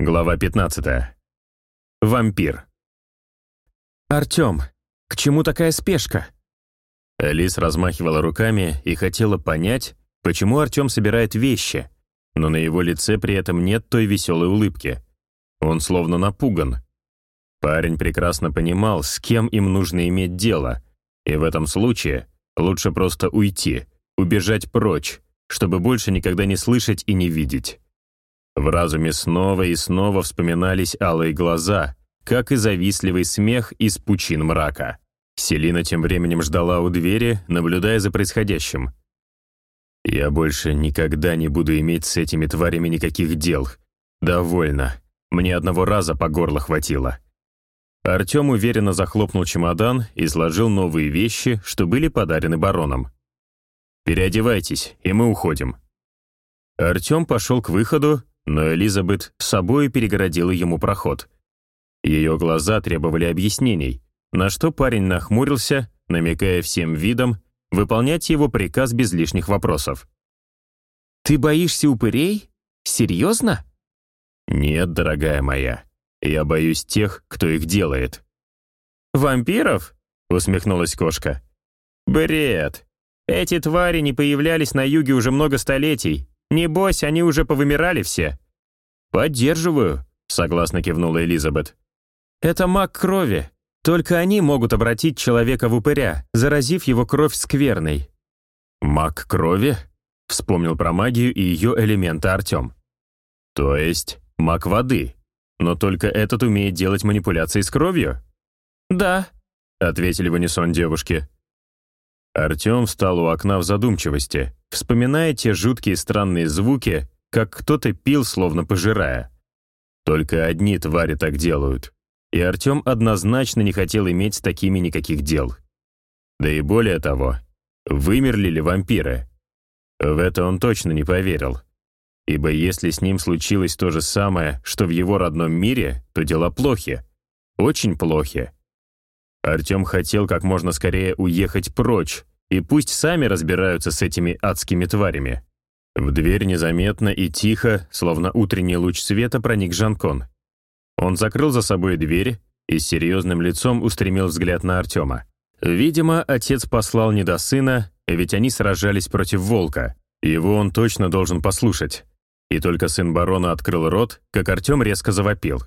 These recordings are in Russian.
Глава 15. Вампир. «Артем, к чему такая спешка?» Алис размахивала руками и хотела понять, почему Артем собирает вещи, но на его лице при этом нет той веселой улыбки. Он словно напуган. Парень прекрасно понимал, с кем им нужно иметь дело, и в этом случае лучше просто уйти, убежать прочь, чтобы больше никогда не слышать и не видеть. В разуме снова и снова вспоминались алые глаза, как и завистливый смех из пучин мрака. Селина тем временем ждала у двери, наблюдая за происходящим. «Я больше никогда не буду иметь с этими тварями никаких дел. Довольно. Мне одного раза по горло хватило». Артем уверенно захлопнул чемодан и сложил новые вещи, что были подарены бароном. «Переодевайтесь, и мы уходим». Артем пошел к выходу, но Элизабет собой перегородила ему проход. Ее глаза требовали объяснений, на что парень нахмурился, намекая всем видом выполнять его приказ без лишних вопросов. «Ты боишься упырей? Серьезно?» «Нет, дорогая моя, я боюсь тех, кто их делает». «Вампиров?» — усмехнулась кошка. «Бред. Эти твари не появлялись на юге уже много столетий. Небось, они уже повымирали все». «Поддерживаю», — согласно кивнула Элизабет. «Это маг крови. Только они могут обратить человека в упыря, заразив его кровь скверной». «Маг крови?» — вспомнил про магию и ее элементы Артем. «То есть маг воды, но только этот умеет делать манипуляции с кровью?» «Да», — ответили в унисон девушки. Артем встал у окна в задумчивости, вспоминая те жуткие странные звуки, как кто-то пил, словно пожирая. Только одни твари так делают. И Артем однозначно не хотел иметь с такими никаких дел. Да и более того, вымерли ли вампиры? В это он точно не поверил. Ибо если с ним случилось то же самое, что в его родном мире, то дела плохи. Очень плохи. Артем хотел как можно скорее уехать прочь, и пусть сами разбираются с этими адскими тварями. В дверь незаметно и тихо, словно утренний луч света, проник Жанкон. Он закрыл за собой дверь и с серьезным лицом устремил взгляд на Артема. Видимо, отец послал не до сына, ведь они сражались против волка. Его он точно должен послушать. И только сын барона открыл рот, как Артем резко завопил.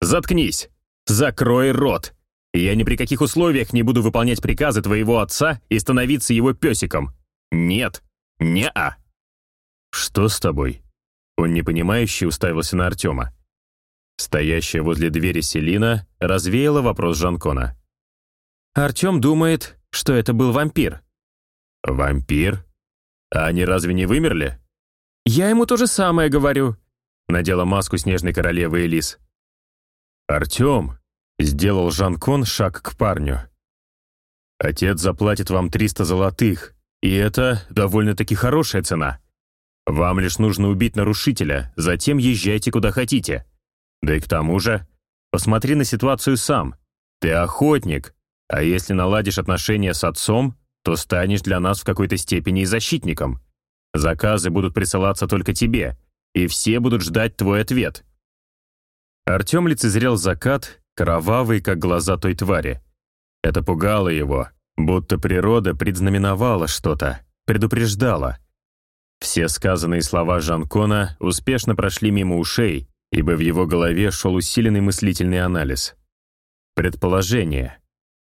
«Заткнись! Закрой рот! Я ни при каких условиях не буду выполнять приказы твоего отца и становиться его песиком. Нет, не-а». «Что с тобой?» Он непонимающе уставился на Артема. Стоящая возле двери Селина развеяла вопрос Жанкона. «Артем думает, что это был вампир». «Вампир? А они разве не вымерли?» «Я ему то же самое говорю», — надела маску снежной королевы Элис. «Артем», — сделал Жанкон шаг к парню. «Отец заплатит вам 300 золотых, и это довольно-таки хорошая цена. Вам лишь нужно убить нарушителя, затем езжайте куда хотите. Да и к тому же, посмотри на ситуацию сам. Ты охотник, а если наладишь отношения с отцом, то станешь для нас в какой-то степени и защитником. Заказы будут присылаться только тебе, и все будут ждать твой ответ». Артем лицезрел закат, кровавый, как глаза той твари. Это пугало его, будто природа предзнаменовала что-то, предупреждала. Все сказанные слова Жанкона успешно прошли мимо ушей, ибо в его голове шел усиленный мыслительный анализ. Предположение.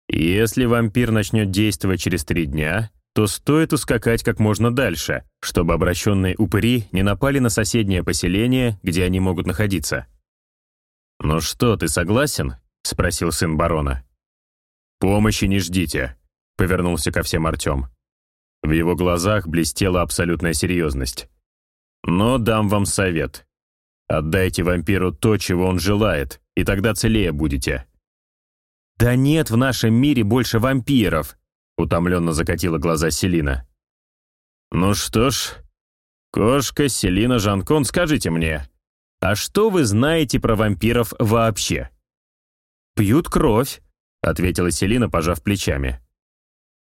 Если вампир начнет действовать через три дня, то стоит ускакать как можно дальше, чтобы обращенные упыри не напали на соседнее поселение, где они могут находиться. «Ну что, ты согласен?» — спросил сын барона. «Помощи не ждите», — повернулся ко всем Артем. В его глазах блестела абсолютная серьезность. «Но дам вам совет. Отдайте вампиру то, чего он желает, и тогда целее будете». «Да нет в нашем мире больше вампиров», — утомленно закатила глаза Селина. «Ну что ж, кошка, Селина, Жанкон, скажите мне, а что вы знаете про вампиров вообще?» «Пьют кровь», — ответила Селина, пожав плечами.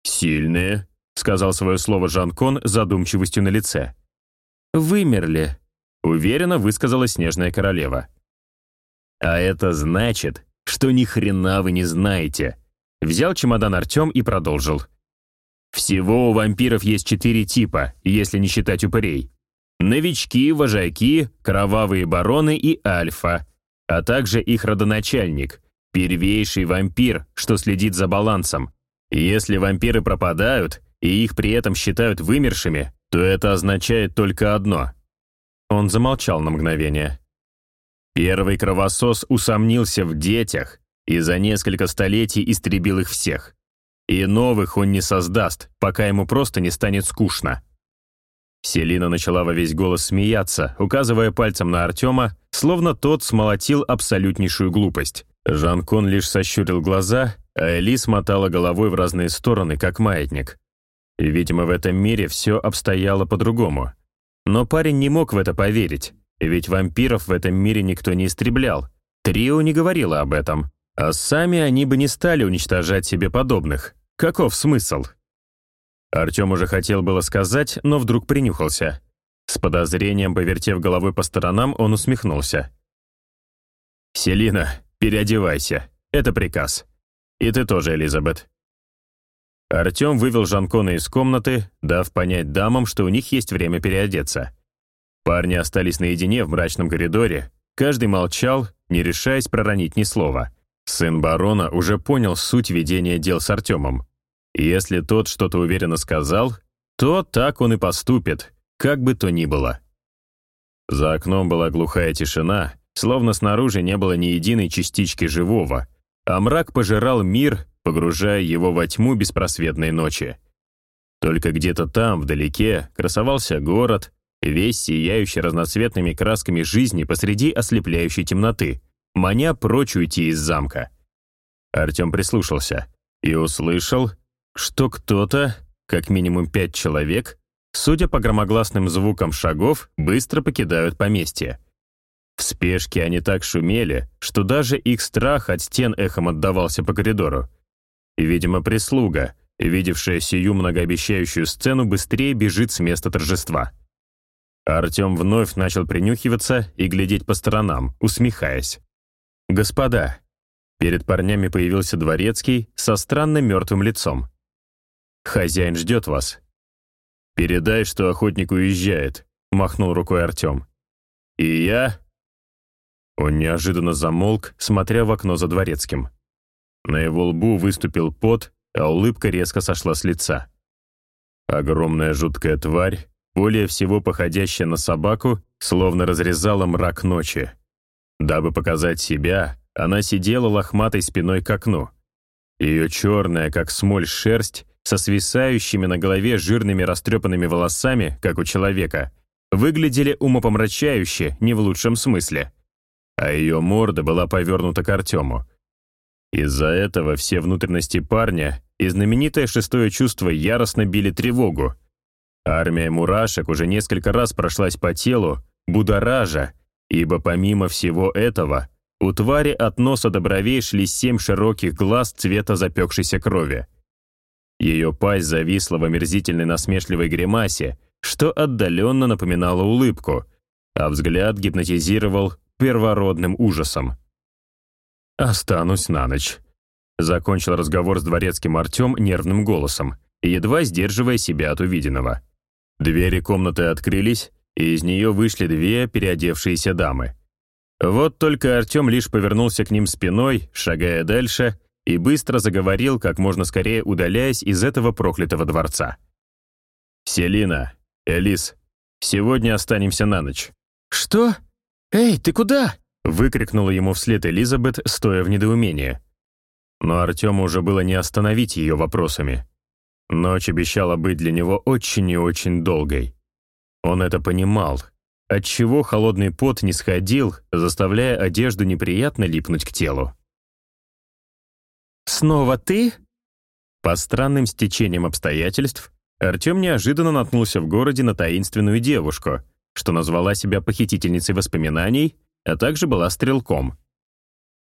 «Сильные», — сказал свое слово Жанкон задумчивостью на лице. «Вымерли», — уверенно высказала Снежная Королева. А это значит, что ни хрена вы не знаете. Взял чемодан Артем и продолжил. Всего у вампиров есть четыре типа, если не считать упырей. Новички, вожаки, кровавые бароны и альфа, а также их родоначальник, первейший вампир, что следит за балансом. Если вампиры пропадают, и их при этом считают вымершими, то это означает только одно. Он замолчал на мгновение. Первый кровосос усомнился в детях и за несколько столетий истребил их всех. И новых он не создаст, пока ему просто не станет скучно. Селина начала во весь голос смеяться, указывая пальцем на Артема, словно тот смолотил абсолютнейшую глупость. Жан-Кон лишь сощурил глаза, а Элис мотала головой в разные стороны, как маятник. Видимо, в этом мире все обстояло по-другому. Но парень не мог в это поверить, ведь вампиров в этом мире никто не истреблял. Трио не говорило об этом. А сами они бы не стали уничтожать себе подобных. Каков смысл? Артем уже хотел было сказать, но вдруг принюхался. С подозрением, повертев головой по сторонам, он усмехнулся. «Селина, переодевайся. Это приказ. И ты тоже, Элизабет». Артем вывел Жанкона из комнаты, дав понять дамам, что у них есть время переодеться. Парни остались наедине в мрачном коридоре, каждый молчал, не решаясь проронить ни слова. Сын барона уже понял суть ведения дел с Артемом. Если тот что-то уверенно сказал, то так он и поступит, как бы то ни было. За окном была глухая тишина, словно снаружи не было ни единой частички живого, а мрак пожирал мир, погружая его во тьму беспросветной ночи. Только где-то там, вдалеке, красовался город, весь сияющий разноцветными красками жизни посреди ослепляющей темноты, маня прочь уйти из замка. Артем прислушался и услышал, что кто-то, как минимум пять человек, судя по громогласным звукам шагов, быстро покидают поместье. В спешке они так шумели, что даже их страх от стен эхом отдавался по коридору. Видимо, прислуга, видевшая сию многообещающую сцену, быстрее бежит с места торжества. Артем вновь начал принюхиваться и глядеть по сторонам, усмехаясь. «Господа!» Перед парнями появился дворецкий со странно мертвым лицом. Хозяин ждет вас». «Передай, что охотник уезжает», — махнул рукой Артем. «И я...» Он неожиданно замолк, смотря в окно за дворецким. На его лбу выступил пот, а улыбка резко сошла с лица. Огромная жуткая тварь, более всего походящая на собаку, словно разрезала мрак ночи. Дабы показать себя, она сидела лохматой спиной к окну. Ее черная, как смоль, шерсть со свисающими на голове жирными растрепанными волосами, как у человека, выглядели умопомрачающе, не в лучшем смысле. А ее морда была повернута к Артему. Из-за этого все внутренности парня и знаменитое шестое чувство яростно били тревогу. Армия мурашек уже несколько раз прошлась по телу, будоража, ибо помимо всего этого, у твари от носа до бровей шли семь широких глаз цвета запекшейся крови. Ее пасть зависла в омерзительной насмешливой гримасе, что отдаленно напоминало улыбку, а взгляд гипнотизировал первородным ужасом. «Останусь на ночь», — закончил разговор с дворецким Артем нервным голосом, едва сдерживая себя от увиденного. Двери комнаты открылись, и из нее вышли две переодевшиеся дамы. Вот только Артем лишь повернулся к ним спиной, шагая дальше, и быстро заговорил, как можно скорее удаляясь из этого проклятого дворца. «Селина, Элис, сегодня останемся на ночь». «Что? Эй, ты куда?» выкрикнула ему вслед Элизабет, стоя в недоумении. Но Артему уже было не остановить ее вопросами. Ночь обещала быть для него очень и очень долгой. Он это понимал, отчего холодный пот не сходил, заставляя одежду неприятно липнуть к телу. «Снова ты?» По странным стечениям обстоятельств Артем неожиданно наткнулся в городе на таинственную девушку, что назвала себя похитительницей воспоминаний, а также была стрелком.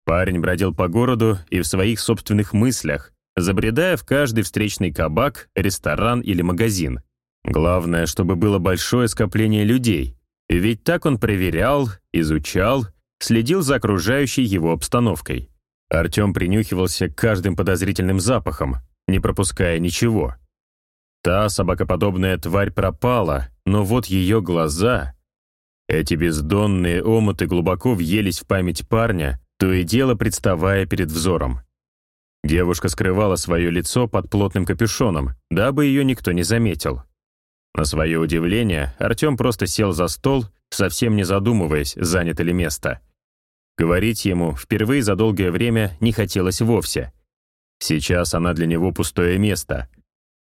Парень бродил по городу и в своих собственных мыслях, забредая в каждый встречный кабак, ресторан или магазин. Главное, чтобы было большое скопление людей, ведь так он проверял, изучал следил за окружающей его обстановкой. Артем принюхивался к каждым подозрительным запахам, не пропуская ничего. Та собакоподобная тварь пропала, но вот ее глаза... Эти бездонные омуты глубоко въелись в память парня, то и дело представая перед взором. Девушка скрывала свое лицо под плотным капюшоном, дабы ее никто не заметил. На свое удивление, Артем просто сел за стол, совсем не задумываясь, занято ли место. Говорить ему впервые за долгое время не хотелось вовсе. Сейчас она для него пустое место.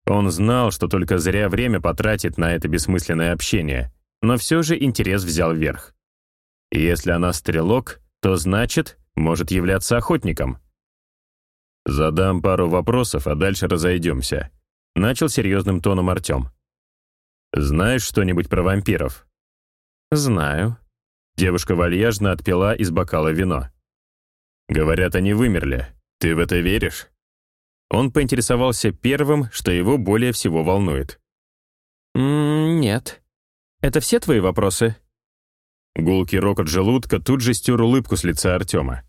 Он знал, что только зря время потратит на это бессмысленное общение, но все же интерес взял верх. если она стрелок, то значит, может являться охотником. «Задам пару вопросов, а дальше разойдемся», — начал серьезным тоном Артем. «Знаешь что-нибудь про вампиров?» «Знаю». Девушка вальяжно отпила из бокала вино. «Говорят, они вымерли. Ты в это веришь?» Он поинтересовался первым, что его более всего волнует. «Нет. Это все твои вопросы?» Гулкий рокот желудка тут же стер улыбку с лица Артема.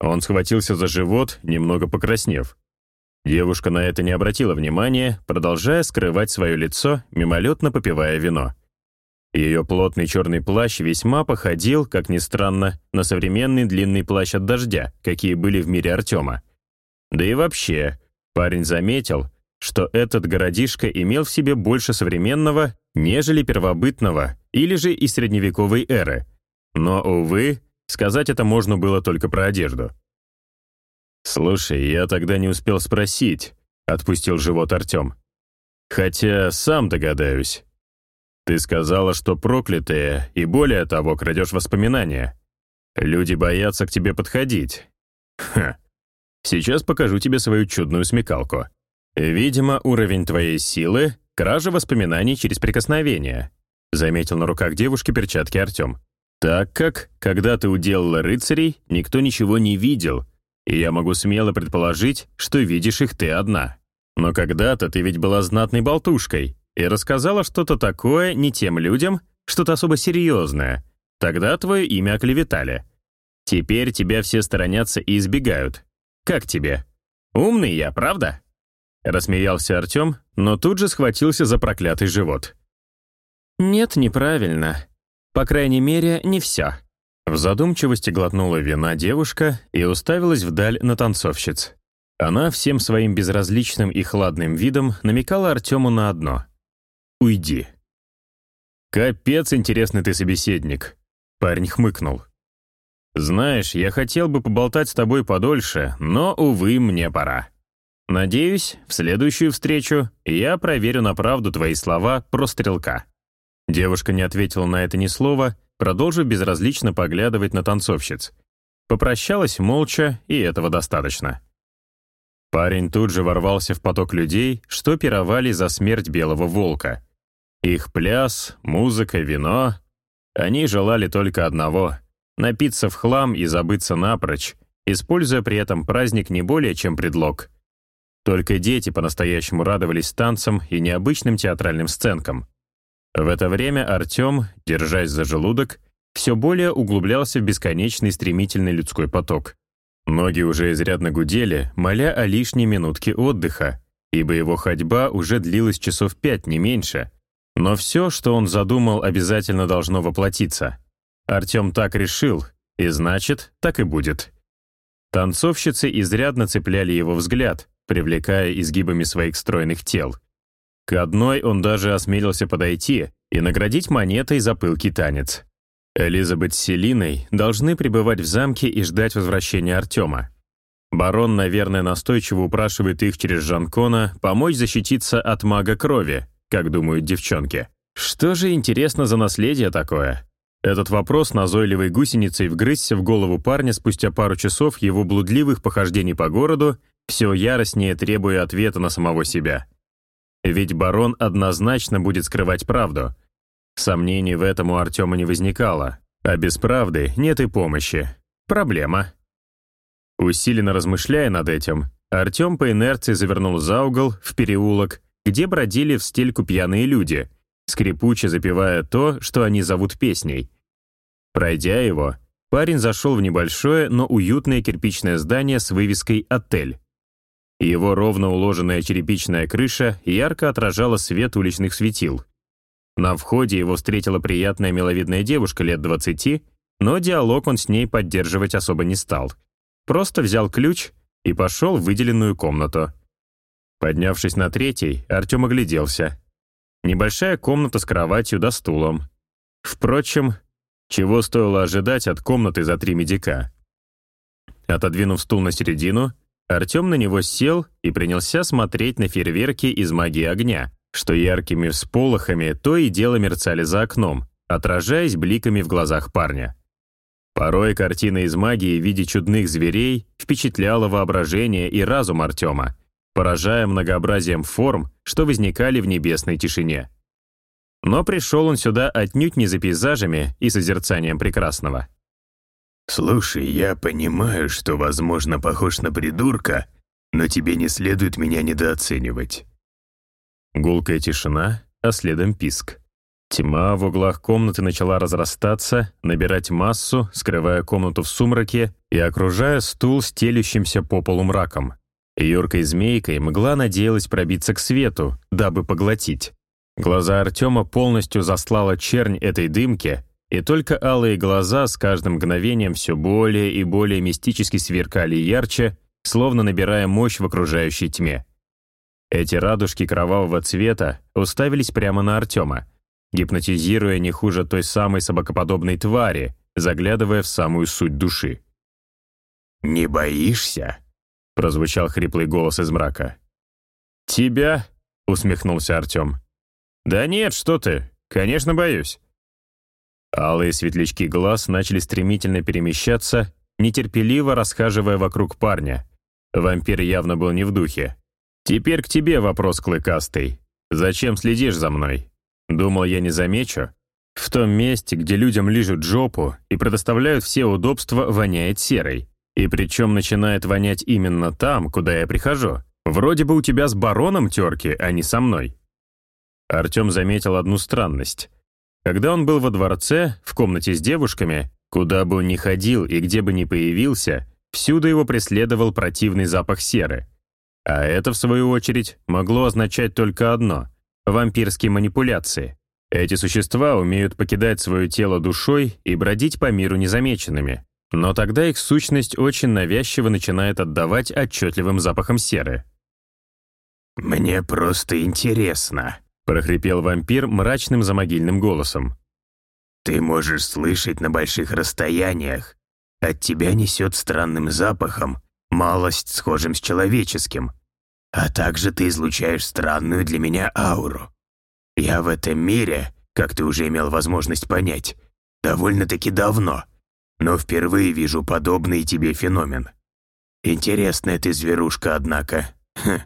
Он схватился за живот, немного покраснев. Девушка на это не обратила внимания, продолжая скрывать свое лицо, мимолетно попивая вино. Ее плотный черный плащ весьма походил, как ни странно, на современный длинный плащ от дождя, какие были в мире Артема. Да и вообще, парень заметил, что этот городишко имел в себе больше современного, нежели первобытного или же и средневековой эры. Но, увы, сказать это можно было только про одежду. «Слушай, я тогда не успел спросить», — отпустил живот Артем. «Хотя сам догадаюсь. Ты сказала, что проклятые, и более того, крадешь воспоминания. Люди боятся к тебе подходить. Ха. Сейчас покажу тебе свою чудную смекалку. Видимо, уровень твоей силы — кража воспоминаний через прикосновение», заметил на руках девушки перчатки Артем. «Так как, когда ты уделала рыцарей, никто ничего не видел, и я могу смело предположить, что видишь их ты одна. Но когда-то ты ведь была знатной болтушкой и рассказала что-то такое не тем людям, что-то особо серьезное. Тогда твое имя оклеветали. Теперь тебя все сторонятся и избегают. Как тебе? Умный я, правда?» Рассмеялся Артем, но тут же схватился за проклятый живот. «Нет, неправильно. По крайней мере, не все». В задумчивости глотнула вина девушка и уставилась вдаль на танцовщиц. Она всем своим безразличным и хладным видом намекала Артему на одно — «Уйди». «Капец интересный ты собеседник», — парень хмыкнул. «Знаешь, я хотел бы поболтать с тобой подольше, но, увы, мне пора. Надеюсь, в следующую встречу я проверю на правду твои слова про стрелка». Девушка не ответила на это ни слова, продолжив безразлично поглядывать на танцовщиц. Попрощалась молча, и этого достаточно. Парень тут же ворвался в поток людей, что пировали за смерть белого волка. Их пляс, музыка, вино. Они желали только одного — напиться в хлам и забыться напрочь, используя при этом праздник не более чем предлог. Только дети по-настоящему радовались танцам и необычным театральным сценкам. В это время Артем, держась за желудок, все более углублялся в бесконечный стремительный людской поток. Ноги уже изрядно гудели, моля о лишней минутке отдыха, ибо его ходьба уже длилась часов пять, не меньше. Но все, что он задумал, обязательно должно воплотиться. Артем так решил, и значит, так и будет. Танцовщицы изрядно цепляли его взгляд, привлекая изгибами своих стройных тел. К одной он даже осмелился подойти и наградить монетой за пылкий танец. Элизабет с Селиной должны пребывать в замке и ждать возвращения Артема. Барон, наверное, настойчиво упрашивает их через Жанкона помочь защититься от мага крови, как думают девчонки. Что же интересно за наследие такое? Этот вопрос назойливой гусеницей вгрызся в голову парня спустя пару часов его блудливых похождений по городу, все яростнее требуя ответа на самого себя. Ведь барон однозначно будет скрывать правду. Сомнений в этом у Артема не возникало, а без правды нет и помощи. Проблема. Усиленно размышляя над этим, Артем по инерции завернул за угол, в переулок, где бродили в стельку пьяные люди, скрипуче запевая то, что они зовут песней. Пройдя его, парень зашел в небольшое, но уютное кирпичное здание с вывеской «Отель». Его ровно уложенная черепичная крыша ярко отражала свет уличных светил. На входе его встретила приятная миловидная девушка лет 20, но диалог он с ней поддерживать особо не стал. Просто взял ключ и пошел в выделенную комнату. Поднявшись на третий, Артем огляделся. Небольшая комната с кроватью да стулом. Впрочем, чего стоило ожидать от комнаты за три медика? Отодвинув стул на середину, Артем на него сел и принялся смотреть на фейерверки из магии огня, что яркими всполохами то и дело мерцали за окном, отражаясь бликами в глазах парня. Порой картина из магии в виде чудных зверей впечатляла воображение и разум Артема, поражая многообразием форм, что возникали в небесной тишине. Но пришел он сюда отнюдь не за пейзажами и созерцанием прекрасного. «Слушай, я понимаю, что, возможно, похож на придурка, но тебе не следует меня недооценивать». Гулкая тишина, а следом писк. Тьма в углах комнаты начала разрастаться, набирать массу, скрывая комнату в сумраке и окружая стул стелющимся по полу мраком. Юркой змейкой мгла надеялась пробиться к свету, дабы поглотить. Глаза Артема полностью заслала чернь этой дымки, и только алые глаза с каждым мгновением все более и более мистически сверкали ярче, словно набирая мощь в окружающей тьме. Эти радужки кровавого цвета уставились прямо на Артема, гипнотизируя не хуже той самой собакоподобной твари, заглядывая в самую суть души. «Не боишься?» — прозвучал хриплый голос из мрака. «Тебя?» — усмехнулся Артем. «Да нет, что ты, конечно, боюсь». Алые светлячки глаз начали стремительно перемещаться, нетерпеливо расхаживая вокруг парня. Вампир явно был не в духе. «Теперь к тебе вопрос, клыкастый. Зачем следишь за мной? Думал, я не замечу? В том месте, где людям лижут жопу и предоставляют все удобства, воняет серой. И причем начинает вонять именно там, куда я прихожу. Вроде бы у тебя с бароном терки, а не со мной». Артем заметил одну странность. Когда он был во дворце, в комнате с девушками, куда бы он ни ходил и где бы ни появился, всюду его преследовал противный запах серы. А это, в свою очередь, могло означать только одно — вампирские манипуляции. Эти существа умеют покидать свое тело душой и бродить по миру незамеченными. Но тогда их сущность очень навязчиво начинает отдавать отчетливым запахом серы. «Мне просто интересно», — прохрипел вампир мрачным замогильным голосом. «Ты можешь слышать на больших расстояниях. От тебя несет странным запахом, малость схожим с человеческим. А также ты излучаешь странную для меня ауру. Я в этом мире, как ты уже имел возможность понять, довольно-таки давно, но впервые вижу подобный тебе феномен. Интересная ты зверушка, однако. Хм».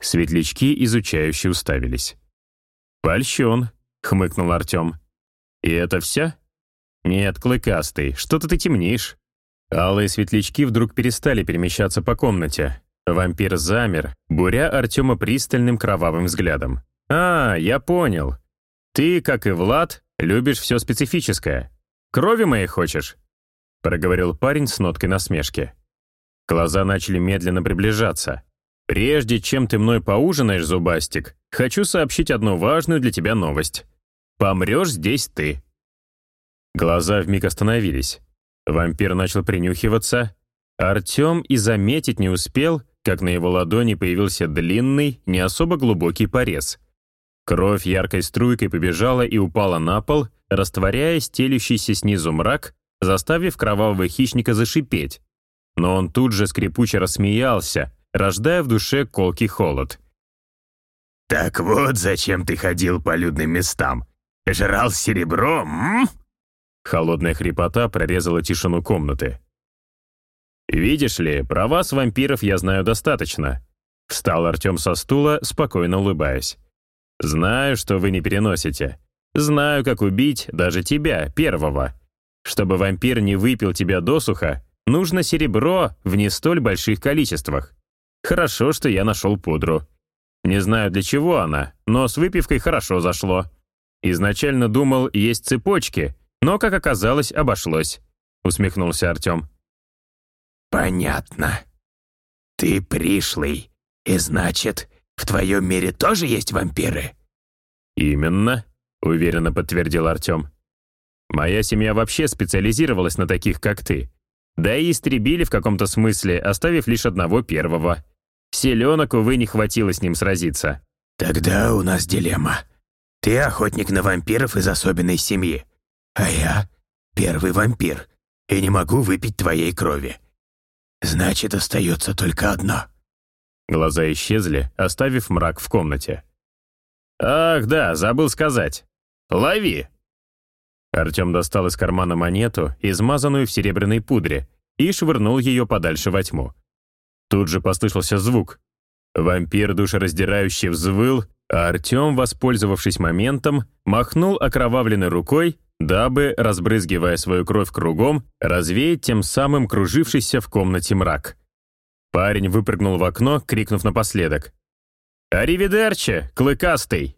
Светлячки изучающе уставились. «Польщен», — хмыкнул Артем. «И это все?» «Нет, клыкастый, что-то ты темнишь». Алые светлячки вдруг перестали перемещаться по комнате. Вампир замер, буря Артема пристальным кровавым взглядом. «А, я понял. Ты, как и Влад, любишь все специфическое. Крови моей хочешь?» проговорил парень с ноткой насмешки. Глаза начали медленно приближаться. «Прежде чем ты мной поужинаешь, Зубастик, хочу сообщить одну важную для тебя новость. Помрешь здесь ты». Глаза вмиг остановились. Вампир начал принюхиваться. Артем и заметить не успел, как на его ладони появился длинный, не особо глубокий порез. Кровь яркой струйкой побежала и упала на пол, растворяя стелющийся снизу мрак, заставив кровавого хищника зашипеть. Но он тут же скрипуче рассмеялся, рождая в душе колкий холод. «Так вот, зачем ты ходил по людным местам? Жрал серебро, м?» Холодная хрипота прорезала тишину комнаты. «Видишь ли, про вас, вампиров, я знаю достаточно», Встал Артем со стула, спокойно улыбаясь. «Знаю, что вы не переносите. Знаю, как убить даже тебя, первого. Чтобы вампир не выпил тебя досуха, нужно серебро в не столь больших количествах. Хорошо, что я нашел пудру. Не знаю, для чего она, но с выпивкой хорошо зашло. Изначально думал, есть цепочки, но, как оказалось, обошлось. — усмехнулся Артем. «Понятно. Ты пришлый, и значит, в твоем мире тоже есть вампиры?» «Именно», — уверенно подтвердил Артем. «Моя семья вообще специализировалась на таких, как ты. Да и истребили в каком-то смысле, оставив лишь одного первого. Селенок, увы, не хватило с ним сразиться». «Тогда у нас дилемма. Ты охотник на вампиров из особенной семьи, а я первый вампир, и не могу выпить твоей крови. Значит, остается только одно». Глаза исчезли, оставив мрак в комнате. «Ах, да, забыл сказать. Лови!» Артем достал из кармана монету, измазанную в серебряной пудре, и швырнул ее подальше во тьму. Тут же послышался звук. Вампир душераздирающе взвыл, а Артем, воспользовавшись моментом, махнул окровавленной рукой, дабы, разбрызгивая свою кровь кругом, развеять тем самым кружившийся в комнате мрак. Парень выпрыгнул в окно, крикнув напоследок. «Аривидерче, клыкастый!»